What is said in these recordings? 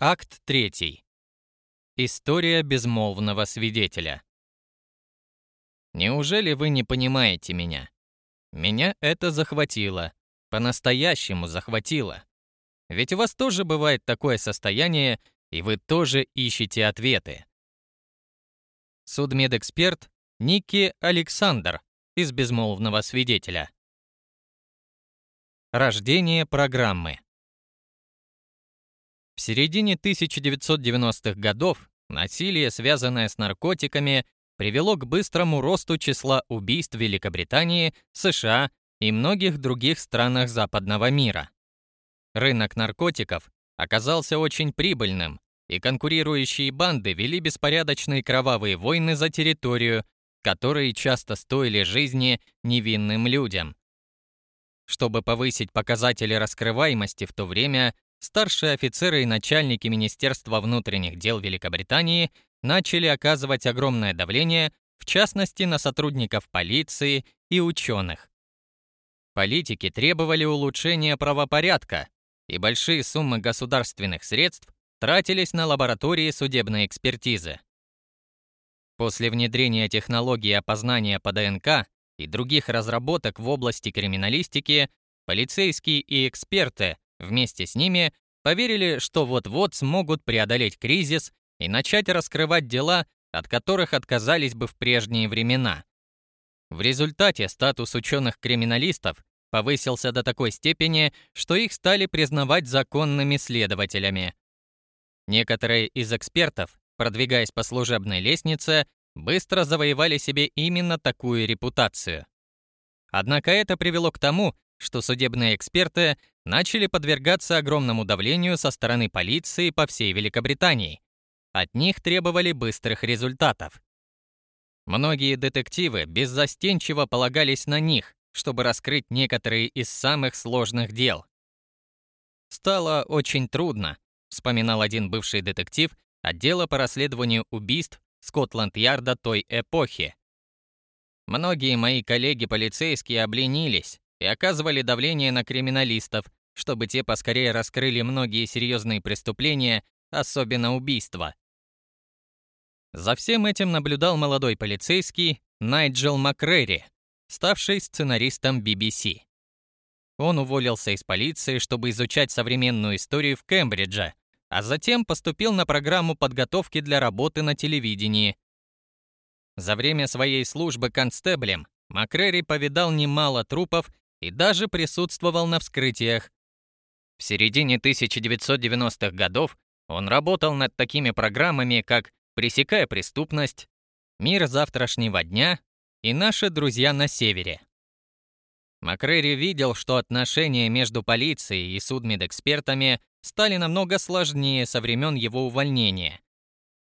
Акт 3. История безмолвного свидетеля. Неужели вы не понимаете меня? Меня это захватило. По-настоящему захватило. Ведь у вас тоже бывает такое состояние, и вы тоже ищете ответы. Судмедэксперт Ники Александр из «Безмолвного свидетеля». Рождение программы. В середине 1990-х годов насилие, связанное с наркотиками, привело к быстрому росту числа убийств в Великобритании, США и многих других странах западного мира. Рынок наркотиков оказался очень прибыльным, и конкурирующие банды вели беспорядочные кровавые войны за территорию, которые часто стоили жизни невинным людям. Чтобы повысить показатели раскрываемости в то время, старшие офицеры и начальники Министерства внутренних дел Великобритании начали оказывать огромное давление, в частности на сотрудников полиции и ученых. Политики требовали улучшения правопорядка, и большие суммы государственных средств тратились на лаборатории судебной экспертизы. После внедрения технологии опознания по ДНК и других разработок в области криминалистики, полицейские и эксперты Вместе с ними поверили, что вот-вот смогут преодолеть кризис и начать раскрывать дела, от которых отказались бы в прежние времена. В результате статус ученых-криминалистов повысился до такой степени, что их стали признавать законными следователями. Некоторые из экспертов, продвигаясь по служебной лестнице, быстро завоевали себе именно такую репутацию. Однако это привело к тому, что судебные эксперты начали подвергаться огромному давлению со стороны полиции по всей Великобритании. От них требовали быстрых результатов. Многие детективы беззастенчиво полагались на них, чтобы раскрыть некоторые из самых сложных дел. «Стало очень трудно», — вспоминал один бывший детектив отдела по расследованию убийств Скотланд-Ярда той эпохи. Многие мои коллеги-полицейские обленились, и оказывали давление на криминалистов, чтобы те поскорее раскрыли многие серьезные преступления, особенно убийства. За всем этим наблюдал молодой полицейский Найджел Макрери, ставший сценаристом BBC. Он уволился из полиции, чтобы изучать современную историю в Кембридже, а затем поступил на программу подготовки для работы на телевидении. За время своей службы констеблем Макрери повидал немало трупов и даже присутствовал на вскрытиях. В середине 1990-х годов он работал над такими программами, как «Пресекая преступность», «Мир завтрашнего дня» и «Наши друзья на севере». Макрери видел, что отношения между полицией и судмедэкспертами стали намного сложнее со времен его увольнения.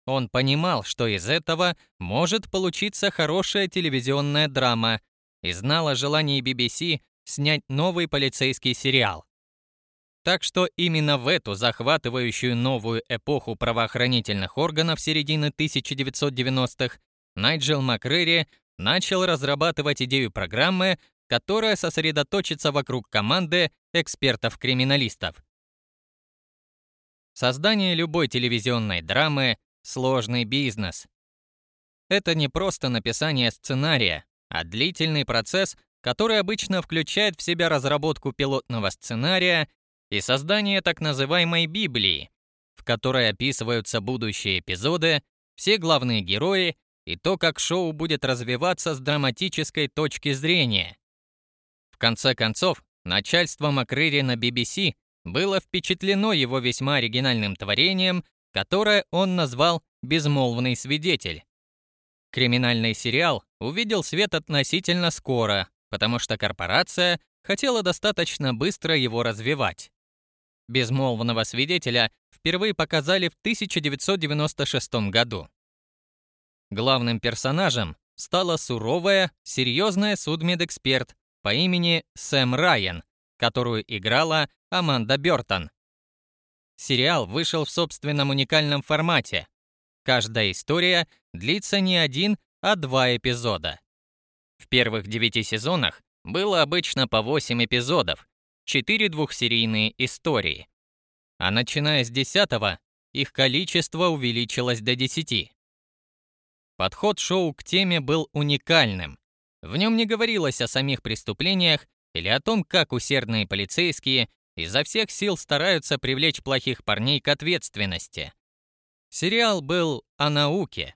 Он понимал, что из этого может получиться хорошая телевизионная драма, и знал о желании BBC снять новый полицейский сериал. Так что именно в эту захватывающую новую эпоху правоохранительных органов середины 1990-х Найджел Макрери начал разрабатывать идею программы, которая сосредоточится вокруг команды экспертов-криминалистов. Создание любой телевизионной драмы – сложный бизнес. Это не просто написание сценария, а длительный процесс, который обычно включает в себя разработку пилотного сценария и создание так называемой Библии, в которой описываются будущие эпизоды, все главные герои и то, как шоу будет развиваться с драматической точки зрения. В конце концов, начальство Макрери на BBC было впечатлено его весьма оригинальным творением, которое он назвал «Безмолвный свидетель». Криминальный сериал увидел свет относительно скоро, потому что корпорация хотела достаточно быстро его развивать. Безмолвного свидетеля впервые показали в 1996 году. Главным персонажем стала суровая, серьезная судмедэксперт по имени Сэм Райан, которую играла Аманда Бёртон. Сериал вышел в собственном уникальном формате. Каждая история длится не один, а два эпизода. В первых девяти сезонах было обычно по 8 эпизодов, 4 двухсерийные истории. А начиная с десятого, их количество увеличилось до 10. Подход шоу к теме был уникальным. В нем не говорилось о самих преступлениях или о том, как усердные полицейские изо всех сил стараются привлечь плохих парней к ответственности. Сериал был о науке,